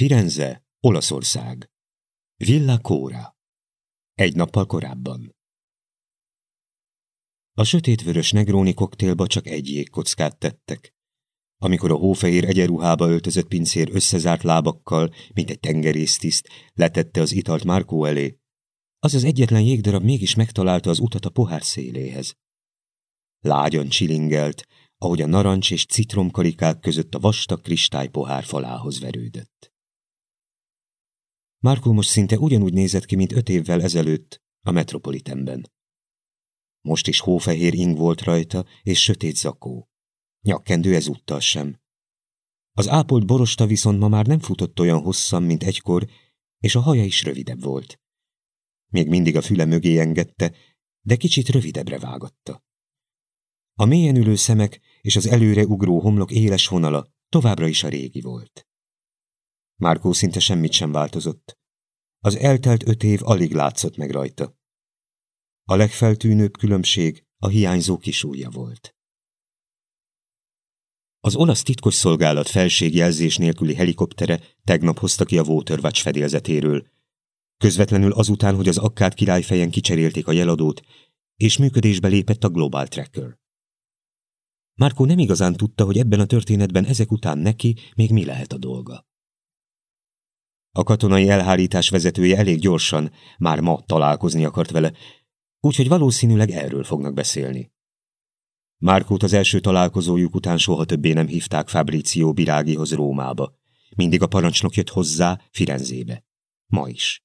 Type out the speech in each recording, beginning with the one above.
Firenze, Olaszország. Villa Cora. Egy nappal korábban. A sötétvörös negróni koktélba csak egy jégkockát tettek. Amikor a hófehér egyenruhába öltözött pincér összezárt lábakkal, mint egy tengerésztiszt, letette az italt Márkó elé, az az egyetlen jégdarab mégis megtalálta az utat a pohár széléhez. Lágyan csilingelt, ahogy a narancs és citromkarikák között a vastag kristálypohár falához verődött. Márkó most szinte ugyanúgy nézett ki, mint öt évvel ezelőtt a Metropolitenben. Most is hófehér ing volt rajta, és sötét zakó. Nyakkendő ezúttal sem. Az ápolt borosta viszont ma már nem futott olyan hosszan, mint egykor, és a haja is rövidebb volt. Még mindig a füle mögé engedte, de kicsit rövidebbre vágatta. A mélyen ülő szemek és az előre ugró homlok éles vonala továbbra is a régi volt. Márkó szinte semmit sem változott. Az eltelt öt év alig látszott meg rajta. A legfeltűnőbb különbség a hiányzó kisúlya volt. Az olasz titkosszolgálat felségjelzés nélküli helikoptere tegnap hozta ki a Waterwatch fedélzetéről, közvetlenül azután, hogy az Akkát királyfejen kicserélték a jeladót, és működésbe lépett a Global Tracker. Márkó nem igazán tudta, hogy ebben a történetben ezek után neki még mi lehet a dolga. A katonai elhárítás vezetője elég gyorsan, már ma találkozni akart vele, úgyhogy valószínűleg erről fognak beszélni. Márkót az első találkozójuk után soha többé nem hívták Fabrizio Birágihoz Rómába. Mindig a parancsnok jött hozzá Firenzébe. Ma is.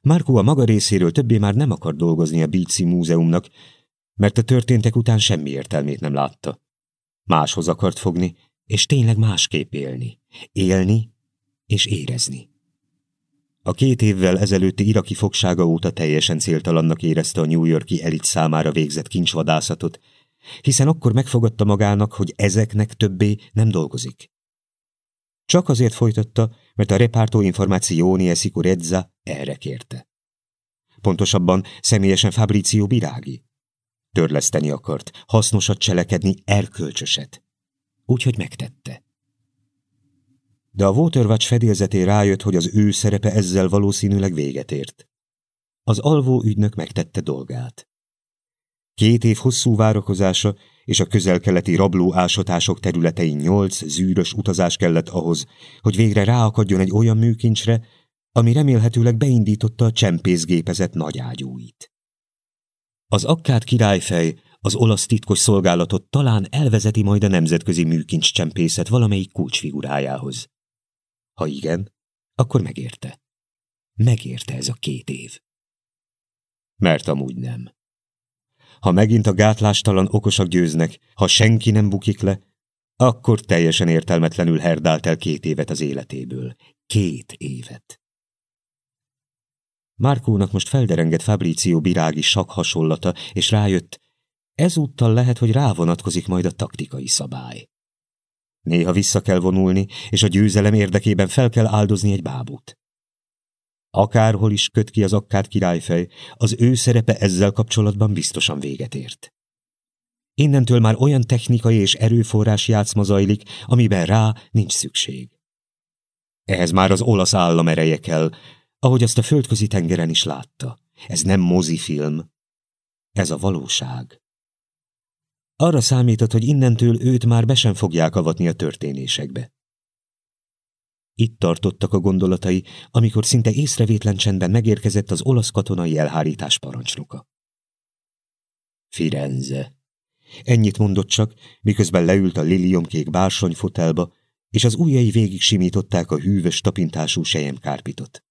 Márkó a maga részéről többé már nem akar dolgozni a Bíci Múzeumnak, mert a történtek után semmi értelmét nem látta. Máshoz akart fogni, és tényleg másképp élni. Élni és érezni. A két évvel ezelőtti iraki fogsága óta teljesen céltalannak érezte a New Yorki elit számára végzett kincsvadászatot, hiszen akkor megfogadta magának, hogy ezeknek többé nem dolgozik. Csak azért folytatta, mert a Reparto Informazioni Sicurezza erre kérte. Pontosabban személyesen Fabrizio Birági. Törleszteni akart, hasznosat cselekedni, erkölcsöset. Úgyhogy megtette. De a Waterwatch fedélzeté rájött, hogy az ő szerepe ezzel valószínűleg véget ért. Az alvó ügynök megtette dolgát. Két év hosszú várakozása és a közelkeleti rabló ásatások területein nyolc zűrös utazás kellett ahhoz, hogy végre ráakadjon egy olyan műkincsre, ami remélhetőleg beindította a csempészgépezet nagyágyúit. Az akkát királyfej az olasz titkos szolgálatot talán elvezeti majd a nemzetközi műkincs csempészet valamelyik kulcsfigurájához. Ha igen, akkor megérte. Megérte ez a két év. Mert amúgy nem. Ha megint a gátlástalan okosak győznek, ha senki nem bukik le, akkor teljesen értelmetlenül herdált el két évet az életéből. Két évet. Márkónak most felderengett Fabrizio Birági sak hasonlata, és rájött, ezúttal lehet, hogy rávonatkozik majd a taktikai szabály. Néha vissza kell vonulni, és a győzelem érdekében fel kell áldozni egy bábút. Akárhol is köt ki az akkát királyfej, az ő szerepe ezzel kapcsolatban biztosan véget ért. Innentől már olyan technikai és erőforrás játszma zajlik, amiben rá nincs szükség. Ehhez már az olasz állam ereje kell, ahogy azt a földközi tengeren is látta. Ez nem mozifilm, ez a valóság. Arra számított, hogy innentől őt már be sem fogják avatni a történésekbe. Itt tartottak a gondolatai, amikor szinte észrevétlen csendben megérkezett az olasz katonai elhárítás parancsnoka. Firenze. Ennyit mondott csak, miközben leült a liliomkék bársonyfotelba, és az ujjai végig simították a hűvös tapintású sejemkárpitot.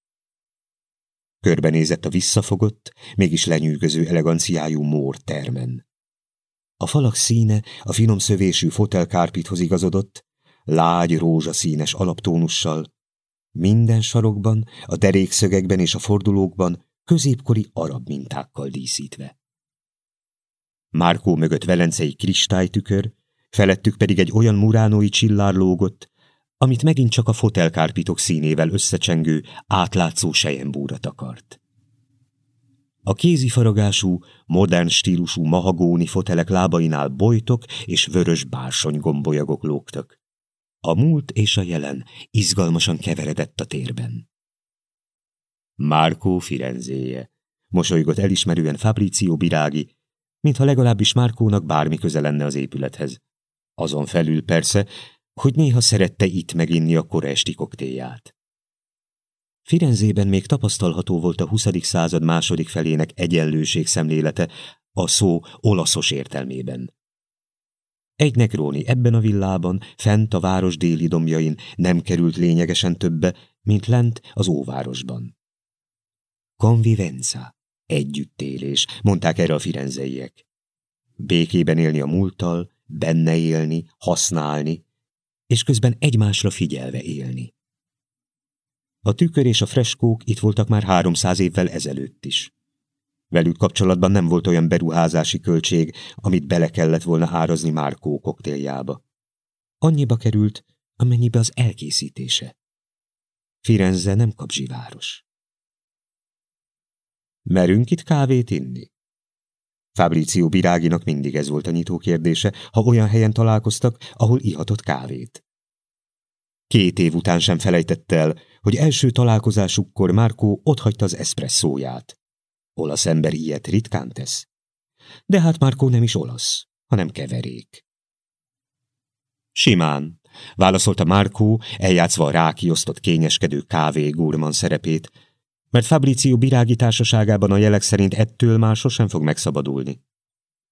Körbenézett a visszafogott, mégis lenyűgöző eleganciájú mór termen. A falak színe a finom szövésű fotelkárpithoz igazodott, lágy rózsaszínes alaptónussal. Minden sarokban, a derékszögekben és a fordulókban középkori arab mintákkal díszítve. Márkó mögött velencei kristálytükör, felettük pedig egy olyan muránói csillár lógott, amit megint csak a fotelkárpitok színével összecsengő, átlátszó sejembúra takart. A kézifaragású, modern stílusú mahagóni fotelek lábainál bojtok és vörös bársony gombolyagok lógtak. A múlt és a jelen izgalmasan keveredett a térben. Márkó Firenzéje, mosolygott elismerően Fabrizio Birági, mintha legalábbis Márkónak bármi köze lenne az épülethez. Azon felül persze, hogy néha szerette itt meginni a kora esti koktélját. Firenzében még tapasztalható volt a 20. század második felének egyenlőség szemlélete a szó olaszos értelmében. Egy nekróni ebben a villában, fent a város déli dombjain nem került lényegesen többe, mint lent az óvárosban. Convivenza, együttélés, mondták erre a firenzeiek. Békében élni a múlttal, benne élni, használni, és közben egymásra figyelve élni. A tükör és a freskók itt voltak már háromszáz évvel ezelőtt is. Velük kapcsolatban nem volt olyan beruházási költség, amit bele kellett volna árazni Márkó koktéljába. Annyiba került, amennyibe az elkészítése. Firenze nem kapzsiváros. Merünk itt kávét inni? Fabrizio Biráginak mindig ez volt a nyitó kérdése, ha olyan helyen találkoztak, ahol ihatott kávét. Két év után sem felejtette el, hogy első találkozásukkor Márkó otthagyta az eszpresszóját. Olasz ember ilyet ritkán tesz. De hát Márkó nem is olasz, hanem keverék. Simán, válaszolta Márkó, eljátszva a rákiosztott kényeskedő kávé gurman szerepét, mert Fabrizio Birági társaságában a jelek szerint ettől már sosem fog megszabadulni.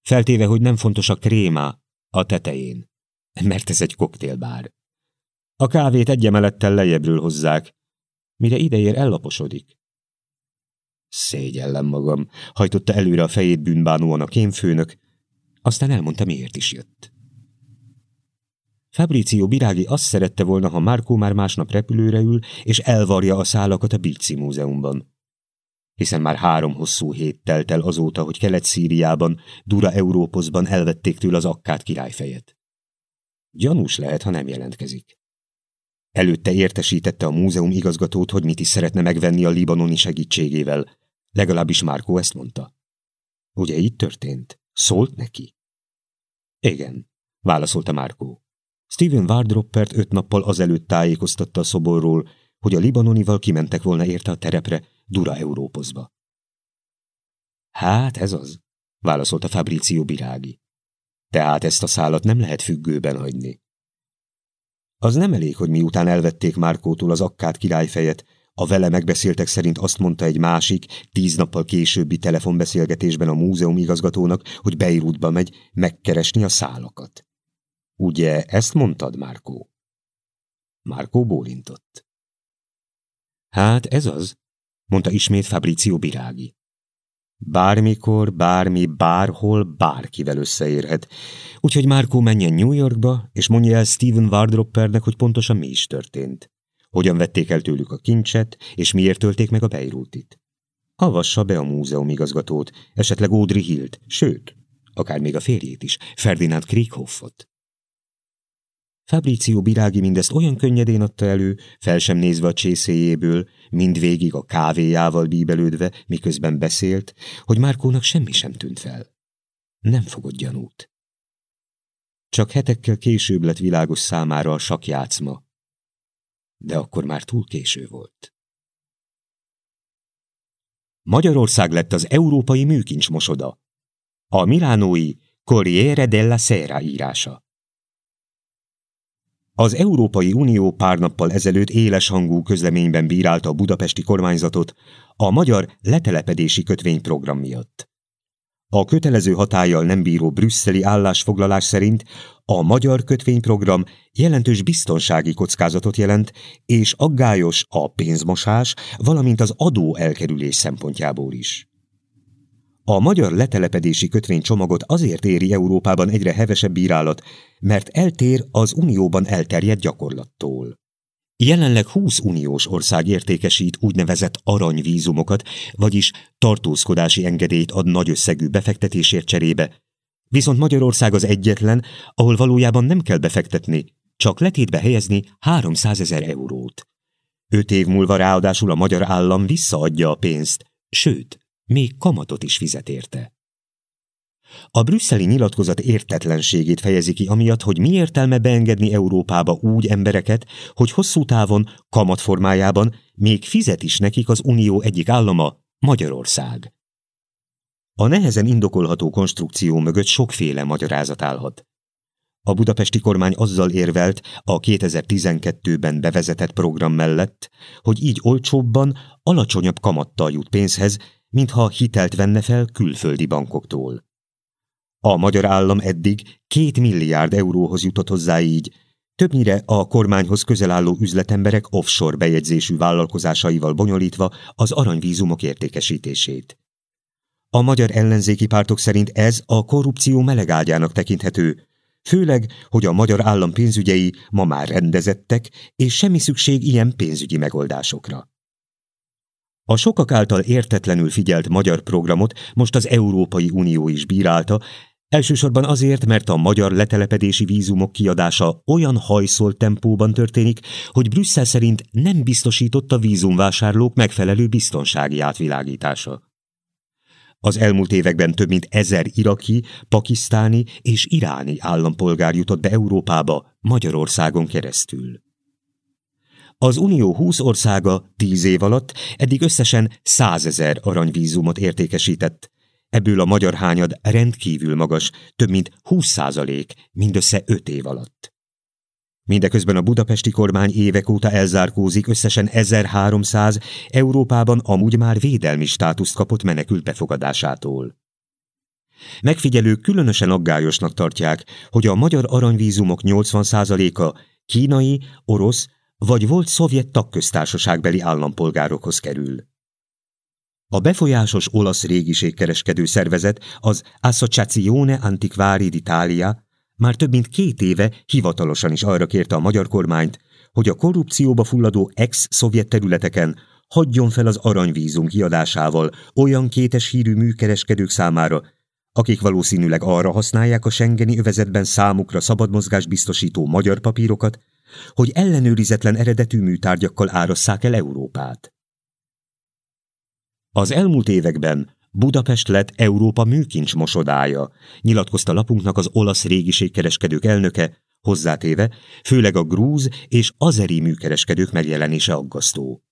Feltéve, hogy nem fontos a kréma a tetején, mert ez egy koktélbár. A kávét egy emelettel lejjebbről hozzák, mire ideér ellaposodik. Szégyellem magam, hajtotta előre a fejét bűnbánóan a kémfőnök, aztán elmondta, miért is jött. Fabrizio Birági azt szerette volna, ha Márkó már másnap repülőre ül, és elvarja a szálakat a Bíci Múzeumban. Hiszen már három hosszú hét telt el azóta, hogy Kelet-Szíriában, Dura Európoszban elvették tőle az akkát királyfejet. Gyanús lehet, ha nem jelentkezik. Előtte értesítette a múzeum igazgatót, hogy mit is szeretne megvenni a libanoni segítségével. Legalábbis Márkó ezt mondta. Ugye így történt? Szólt neki? Igen, válaszolta Márkó. Steven Wardroppert öt nappal azelőtt tájékoztatta a szoborról, hogy a libanonival kimentek volna érte a terepre, Dura Európozba. Hát ez az, válaszolta Fabrizio Birági. Tehát ezt a szálat nem lehet függőben hagyni. Az nem elég, hogy miután elvették Márkótól az akkát királyfejet, a vele megbeszéltek szerint azt mondta egy másik, tíz nappal későbbi telefonbeszélgetésben a múzeum igazgatónak, hogy Beirutba megy megkeresni a szálakat. Ugye ezt mondtad, Márkó? Márkó bólintott. Hát ez az, mondta ismét Fabrizio Birági. Bármikor, bármi, bárhol, bárkivel összeérhet. Úgyhogy Márkó menjen New Yorkba, és mondja el Steven Wardroppernek, hogy pontosan mi is történt. Hogyan vették el tőlük a kincset, és miért tölték meg a Beirutit. Avassa be a múzeum igazgatót, esetleg Audrey Hilt, sőt, akár még a férjét is, Ferdinand Krieghoffot. Fabrizio Birági mindezt olyan könnyedén adta elő, fel sem nézve a csészéjéből, mindvégig a kávéjával bíbelődve, miközben beszélt, hogy Márkónak semmi sem tűnt fel. Nem fogott gyanút. Csak hetekkel később lett világos számára a sakjátszma. De akkor már túl késő volt. Magyarország lett az európai műkincs mosoda. A milánói Corriere della Sera írása. Az Európai Unió pár nappal ezelőtt éles hangú közleményben bírálta a budapesti kormányzatot a magyar letelepedési kötvényprogram miatt. A kötelező hatállyal nem bíró brüsszeli állásfoglalás szerint a magyar kötvényprogram jelentős biztonsági kockázatot jelent, és aggályos a pénzmosás, valamint az adó elkerülés szempontjából is. A magyar letelepedési kötvénycsomagot azért éri Európában egyre hevesebb bírálat, mert eltér az Unióban elterjedt gyakorlattól. Jelenleg 20 uniós ország értékesít úgynevezett aranyvízumokat, vagyis tartózkodási engedélyt ad nagy összegű befektetésért cserébe, viszont Magyarország az egyetlen, ahol valójában nem kell befektetni, csak letétbe helyezni 300 ezer eurót. Öt év múlva ráadásul a magyar állam visszaadja a pénzt, sőt, még kamatot is fizet érte. A brüsszeli nyilatkozat értetlenségét fejezi ki amiatt, hogy mi értelme beengedni Európába úgy embereket, hogy hosszú távon, kamatformájában még fizet is nekik az Unió egyik állama, Magyarország. A nehezen indokolható konstrukció mögött sokféle magyarázat állhat. A budapesti kormány azzal érvelt a 2012-ben bevezetett program mellett, hogy így olcsóbban, alacsonyabb kamattal jut pénzhez, mintha hitelt venne fel külföldi bankoktól. A magyar állam eddig két milliárd euróhoz jutott hozzá így, többnyire a kormányhoz közel álló üzletemberek offshore bejegyzésű vállalkozásaival bonyolítva az aranyvízumok értékesítését. A magyar ellenzéki pártok szerint ez a korrupció melegágyának tekinthető, főleg, hogy a magyar állam pénzügyei ma már rendezettek, és semmi szükség ilyen pénzügyi megoldásokra. A sokak által értetlenül figyelt magyar programot most az Európai Unió is bírálta, Elsősorban azért, mert a magyar letelepedési vízumok kiadása olyan hajszol tempóban történik, hogy Brüsszel szerint nem biztosított a vízumvásárlók megfelelő biztonsági átvilágítása. Az elmúlt években több mint ezer iraki, pakisztáni és iráni állampolgár jutott be Európába Magyarországon keresztül. Az Unió 20 országa 10 év alatt eddig összesen 100 ezer aranyvízumot értékesített, Ebből a magyar hányad rendkívül magas, több mint 20 százalék, mindössze 5 év alatt. Mindeközben a budapesti kormány évek óta elzárkózik összesen 1300 Európában amúgy már védelmi státuszt kapott menekült befogadásától. Megfigyelők különösen aggályosnak tartják, hogy a magyar aranyvízumok 80%-a kínai, orosz vagy volt szovjet tagköztársaságbeli állampolgárokhoz kerül. A befolyásos olasz régiségkereskedő szervezet, az Associazione Antiquari d'Italia már több mint két éve hivatalosan is arra kérte a magyar kormányt, hogy a korrupcióba fulladó ex-szovjet területeken hagyjon fel az aranyvízum kiadásával olyan kétes hírű műkereskedők számára, akik valószínűleg arra használják a Schengeni övezetben számukra szabad mozgás biztosító magyar papírokat, hogy ellenőrizetlen eredetű műtárgyakkal árasszák el Európát. Az elmúlt években Budapest lett Európa műkincs mosodája, nyilatkozta lapunknak az olasz régiségkereskedők elnöke, hozzátéve, főleg a grúz és azeri műkereskedők megjelenése aggasztó.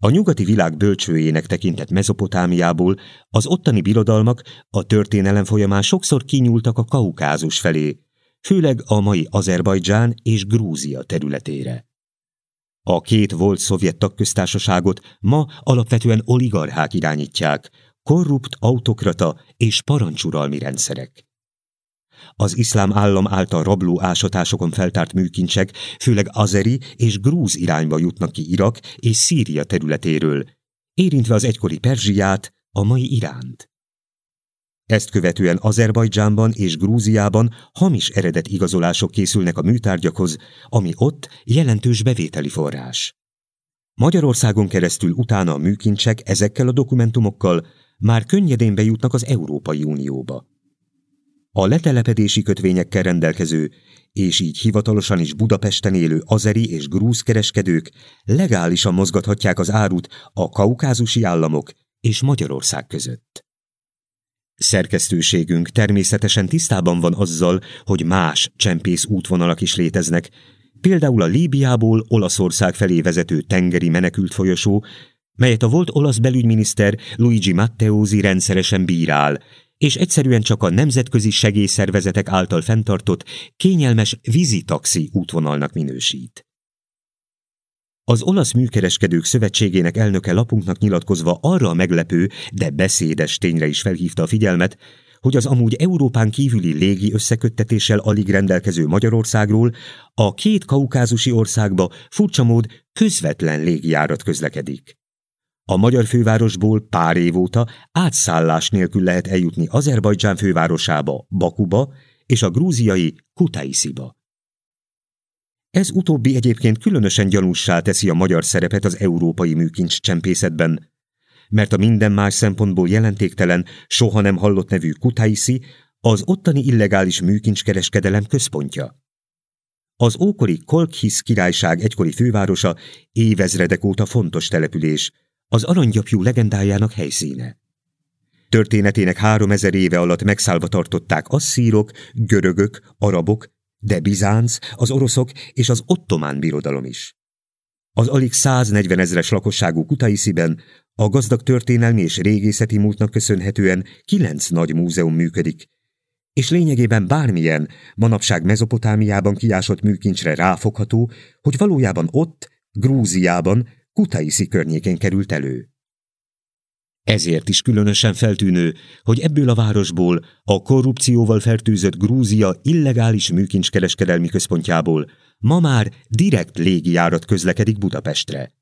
A nyugati világ bölcsőjének tekintett Mezopotámiából az ottani birodalmak a történelem folyamán sokszor kinyúltak a Kaukázus felé, főleg a mai Azerbajdzsán és Grúzia területére. A két volt szovjet tagköztársaságot ma alapvetően oligarchák irányítják, korrupt autokrata és parancsuralmi rendszerek. Az iszlám állam által rabló ásatásokon feltárt műkincsek főleg azeri és grúz irányba jutnak ki Irak és Szíria területéről, érintve az egykori Perzsiát, a mai Iránt. Ezt követően Azerbajdzsánban és Grúziában hamis eredet igazolások készülnek a műtárgyakhoz, ami ott jelentős bevételi forrás. Magyarországon keresztül utána a műkincsek ezekkel a dokumentumokkal már könnyedén bejutnak az Európai Unióba. A letelepedési kötvényekkel rendelkező, és így hivatalosan is Budapesten élő azeri és grúz kereskedők legálisan mozgathatják az árut a kaukázusi államok és Magyarország között. Szerkesztőségünk természetesen tisztában van azzal, hogy más csempész útvonalak is léteznek, például a Líbiából Olaszország felé vezető tengeri menekült folyosó, melyet a volt olasz belügyminiszter Luigi Matteosi rendszeresen bírál, és egyszerűen csak a nemzetközi segélyszervezetek által fenntartott kényelmes vízitaxi útvonalnak minősít. Az olasz műkereskedők szövetségének elnöke lapunknak nyilatkozva arra a meglepő, de beszédes tényre is felhívta a figyelmet, hogy az amúgy Európán kívüli légi összeköttetéssel alig rendelkező Magyarországról a két kaukázusi országba furcsa mód közvetlen légijárat közlekedik. A magyar fővárosból pár év óta átszállás nélkül lehet eljutni Azerbajdzsán fővárosába, Bakuba és a grúziai Kutaisziba. Ez utóbbi egyébként különösen gyanússá teszi a magyar szerepet az európai műkincs csempészetben, mert a minden más szempontból jelentéktelen, soha nem hallott nevű Kutaisi az ottani illegális műkincskereskedelem központja. Az ókori Kolkhisz királyság egykori fővárosa évezredek óta fontos település, az aranygyapjú legendájának helyszíne. Történetének három ezer éve alatt megszállva tartották asszírok, görögök, arabok, de Bizánc, az oroszok és az ottomán birodalom is. Az alig 140 ezeres lakosságú Kutaisziben a gazdag történelmi és régészeti múltnak köszönhetően kilenc nagy múzeum működik, és lényegében bármilyen, manapság Mezopotámiában kiásott műkincsre ráfogható, hogy valójában ott, Grúziában, Kutaiszi környékén került elő. Ezért is különösen feltűnő, hogy ebből a városból, a korrupcióval fertőzött Grúzia illegális műkincskereskedelmi központjából ma már direkt légijárat közlekedik Budapestre.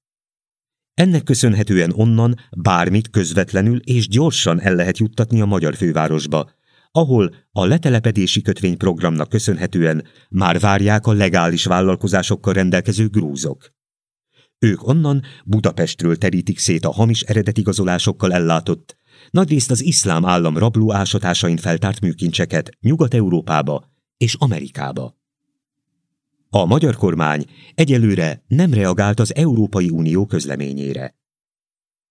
Ennek köszönhetően onnan bármit közvetlenül és gyorsan el lehet juttatni a magyar fővárosba, ahol a letelepedési kötvényprogramnak köszönhetően már várják a legális vállalkozásokkal rendelkező grúzok. Ők onnan Budapestről terítik szét a hamis eredetigazolásokkal ellátott, nagyrészt az iszlám állam rabló ásatásain feltárt műkincseket Nyugat-Európába és Amerikába. A magyar kormány egyelőre nem reagált az Európai Unió közleményére.